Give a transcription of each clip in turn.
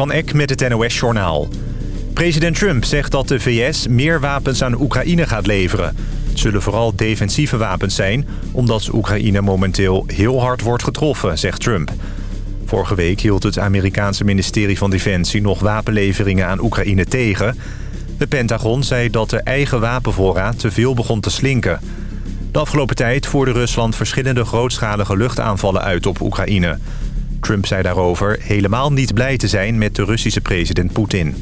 Van Eck met het NOS-journaal. President Trump zegt dat de VS meer wapens aan Oekraïne gaat leveren. Het zullen vooral defensieve wapens zijn... omdat Oekraïne momenteel heel hard wordt getroffen, zegt Trump. Vorige week hield het Amerikaanse ministerie van Defensie... nog wapenleveringen aan Oekraïne tegen. De Pentagon zei dat de eigen wapenvoorraad te veel begon te slinken. De afgelopen tijd voerde Rusland verschillende grootschalige luchtaanvallen uit op Oekraïne... Trump zei daarover helemaal niet blij te zijn met de Russische president Poetin.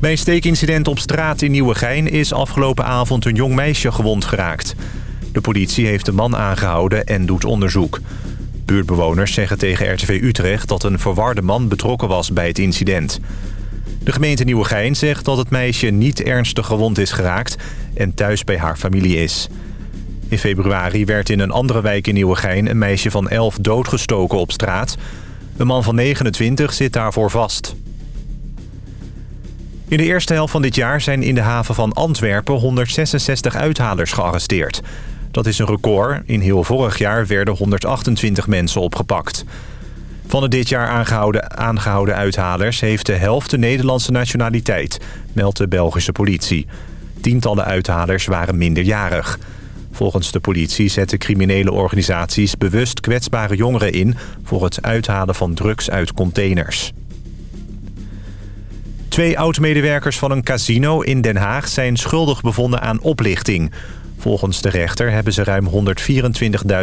Bij een steekincident op straat in Nieuwegein is afgelopen avond een jong meisje gewond geraakt. De politie heeft de man aangehouden en doet onderzoek. Buurtbewoners zeggen tegen RTV Utrecht dat een verwarde man betrokken was bij het incident. De gemeente Nieuwegein zegt dat het meisje niet ernstig gewond is geraakt en thuis bij haar familie is. In februari werd in een andere wijk in Nieuwegein een meisje van 11 doodgestoken op straat. Een man van 29 zit daarvoor vast. In de eerste helft van dit jaar zijn in de haven van Antwerpen 166 uithalers gearresteerd. Dat is een record. In heel vorig jaar werden 128 mensen opgepakt. Van de dit jaar aangehouden, aangehouden uithalers heeft de helft de Nederlandse nationaliteit, meldt de Belgische politie. Tientallen uithalers waren minderjarig. Volgens de politie zetten criminele organisaties bewust kwetsbare jongeren in... voor het uithalen van drugs uit containers. Twee oud-medewerkers van een casino in Den Haag zijn schuldig bevonden aan oplichting. Volgens de rechter hebben ze ruim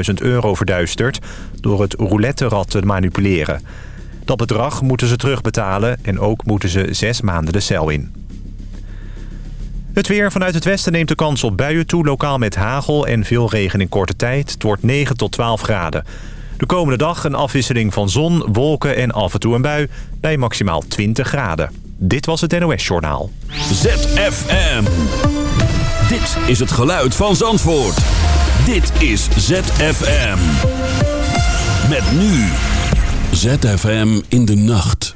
124.000 euro verduisterd... door het roulette-rad te manipuleren. Dat bedrag moeten ze terugbetalen en ook moeten ze zes maanden de cel in. Het weer vanuit het westen neemt de kans op buien toe, lokaal met hagel en veel regen in korte tijd. Het wordt 9 tot 12 graden. De komende dag een afwisseling van zon, wolken en af en toe een bui bij maximaal 20 graden. Dit was het NOS Journaal. ZFM. Dit is het geluid van Zandvoort. Dit is ZFM. Met nu. ZFM in de nacht.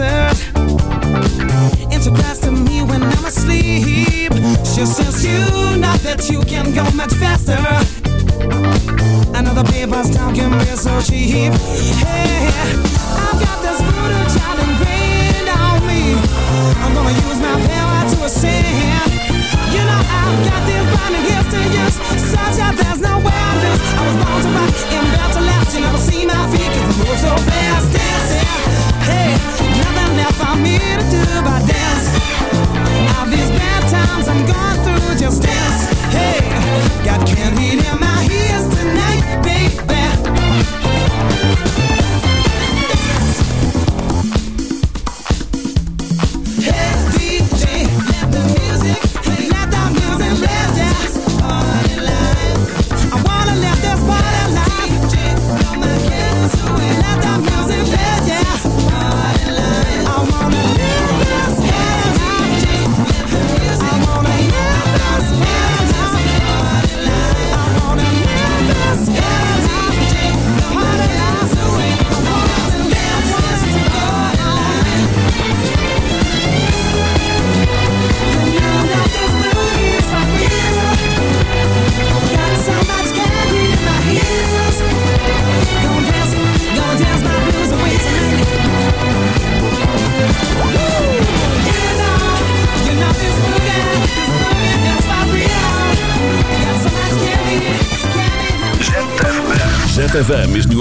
answered. And to me when I'm asleep. She says, You know that you can go much faster. Another paper's talking real so cheap. Hey,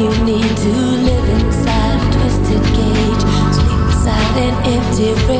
you need to live inside a twisted cage, sleep beside an empty rage.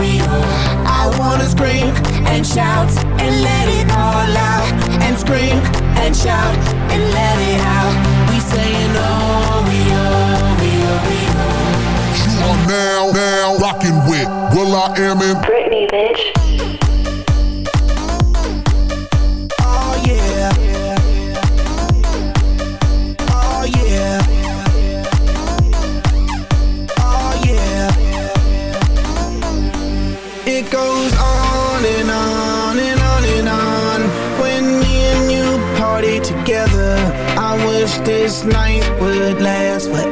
we we. I wanna scream and shout and let it all out. And scream and shout and let it out. We saying oh, we oh, we oh, we oh. You are now, now rocking with will.i.am in Britney, bitch. This night would last forever.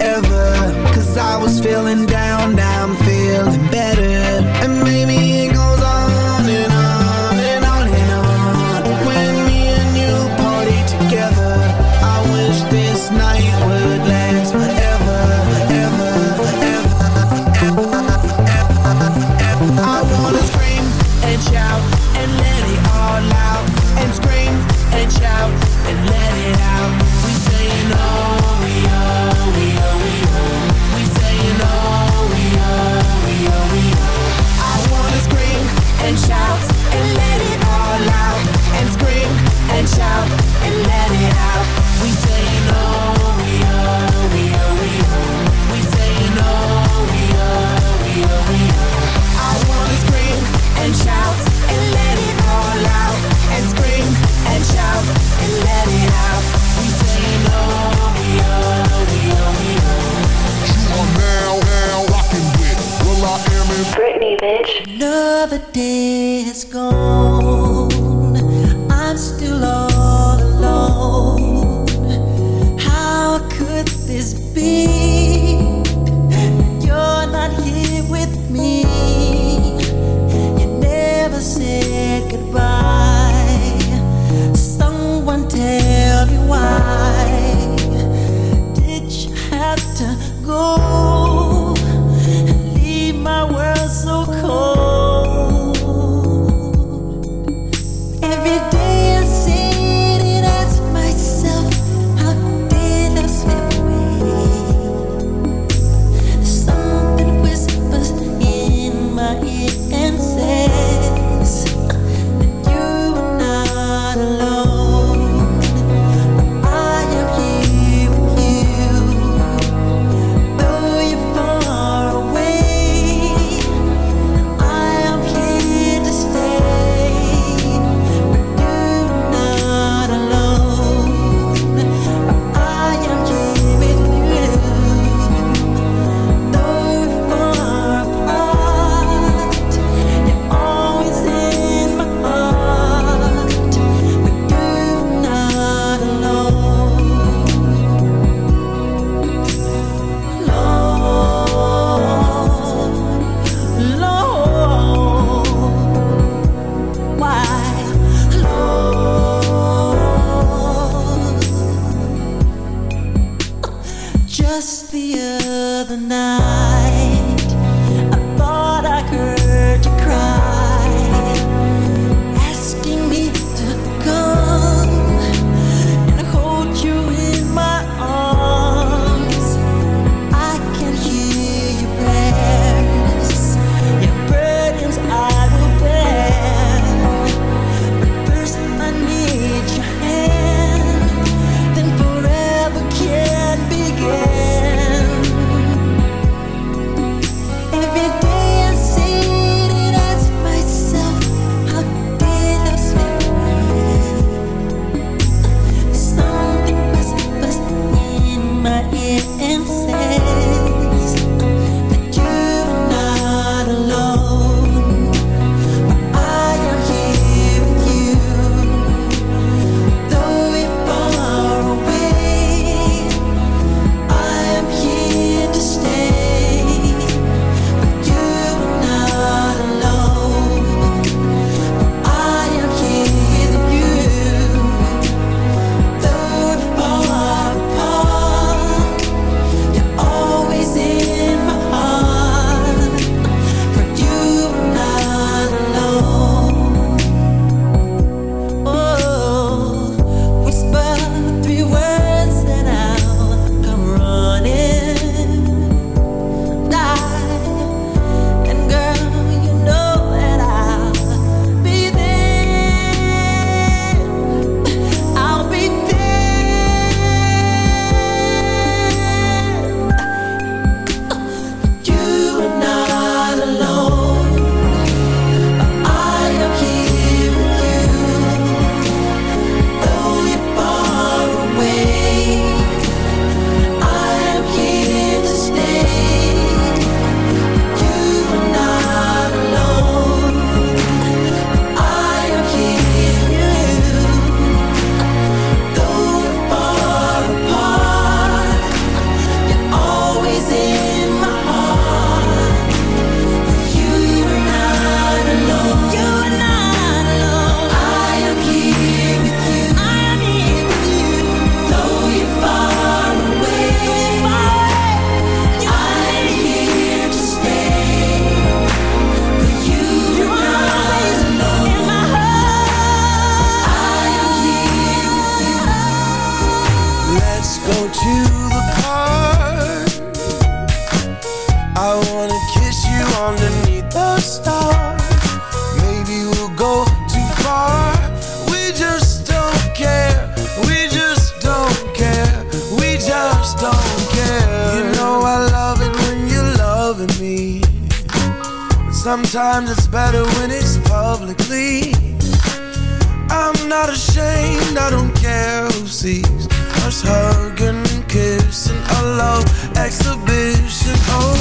seas Hush, hugging and kissing A love exhibition. Oh,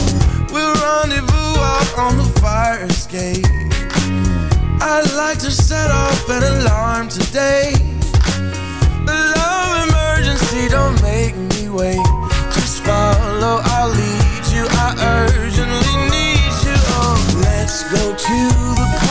we'll rendezvous out on the fire escape. I'd like to set off an alarm today. The love emergency don't make me wait. Just follow, I'll lead you. I urgently need you. Oh, let's go to the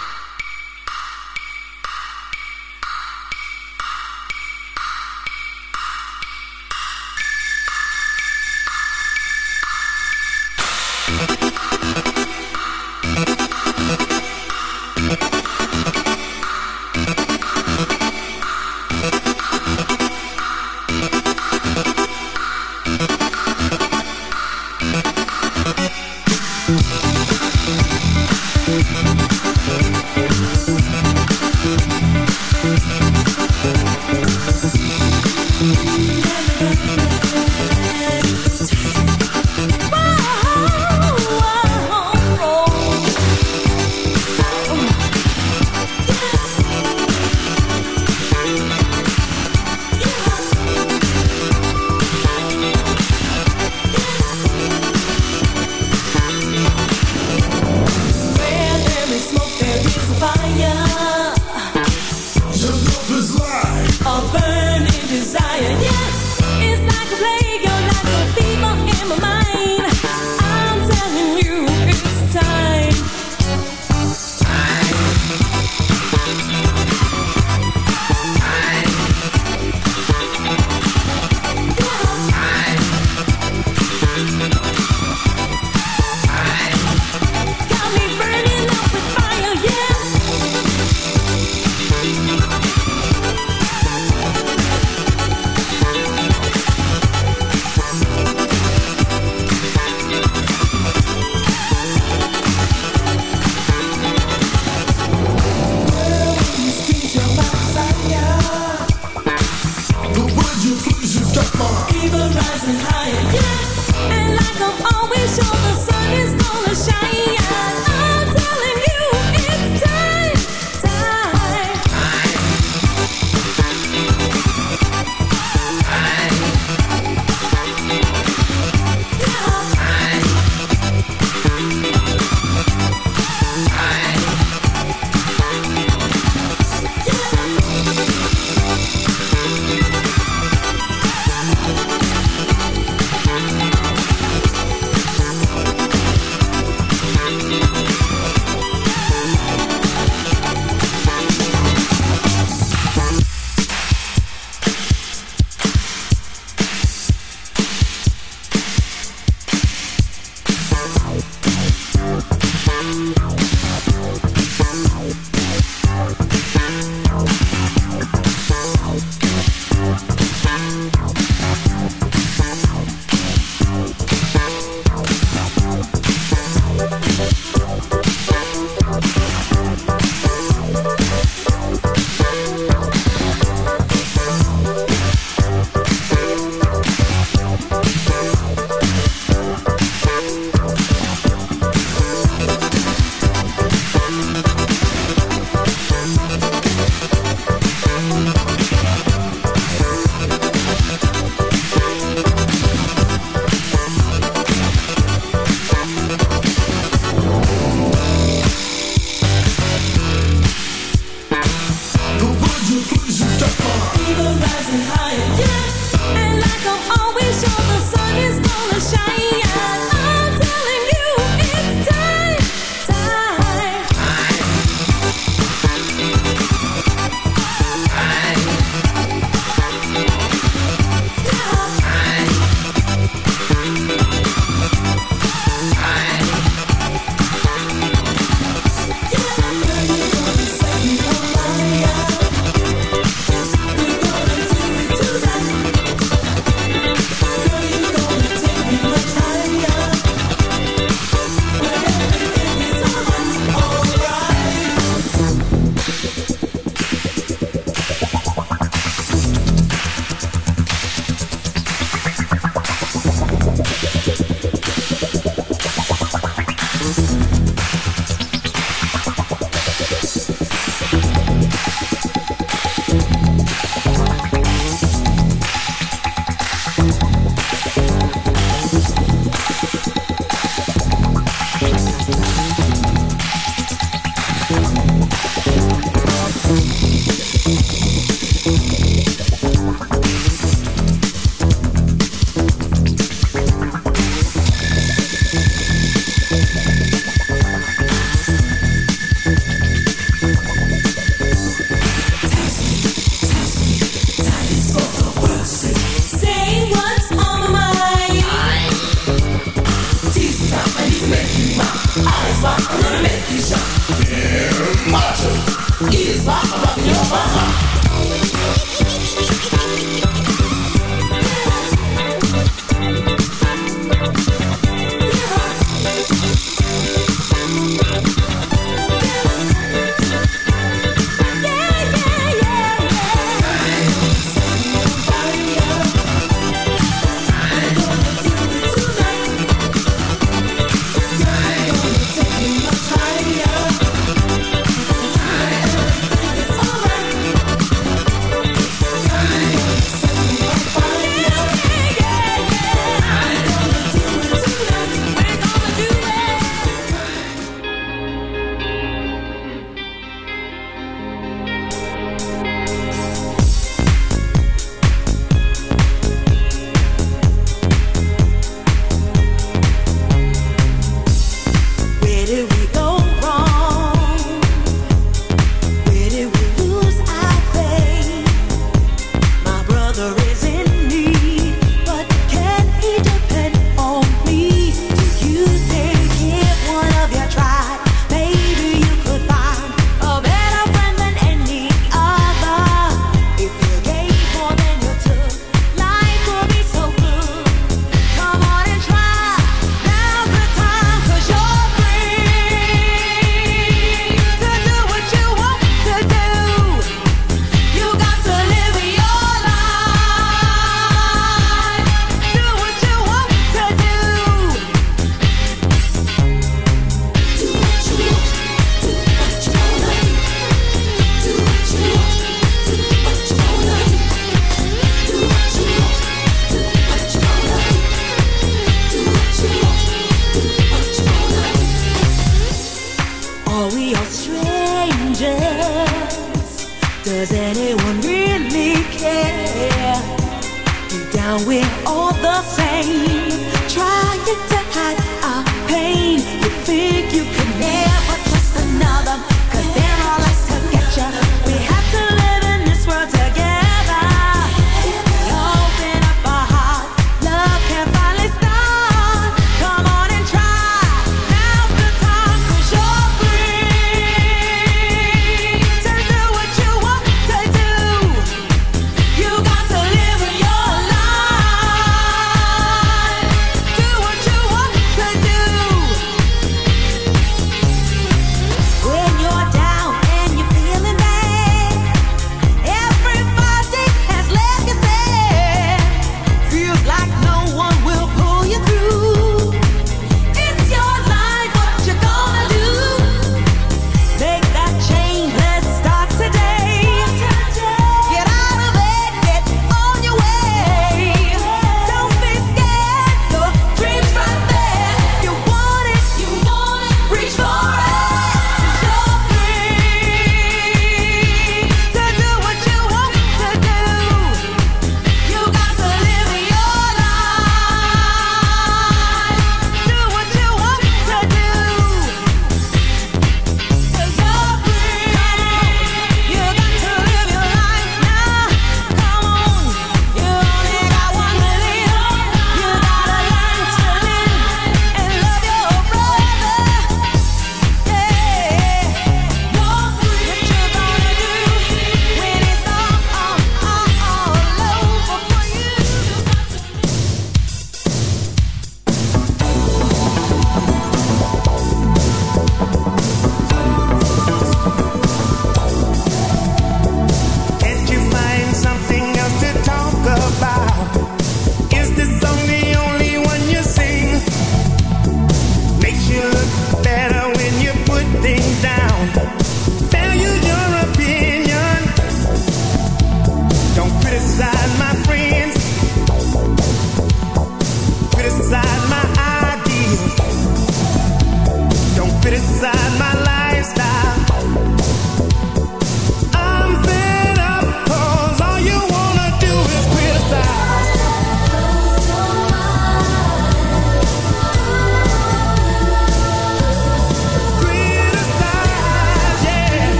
You think you can never